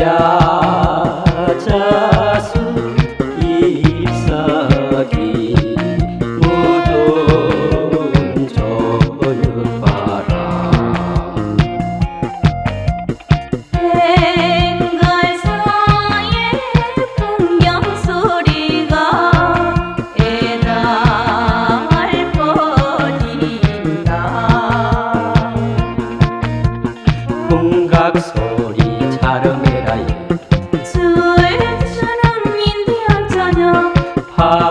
야. あ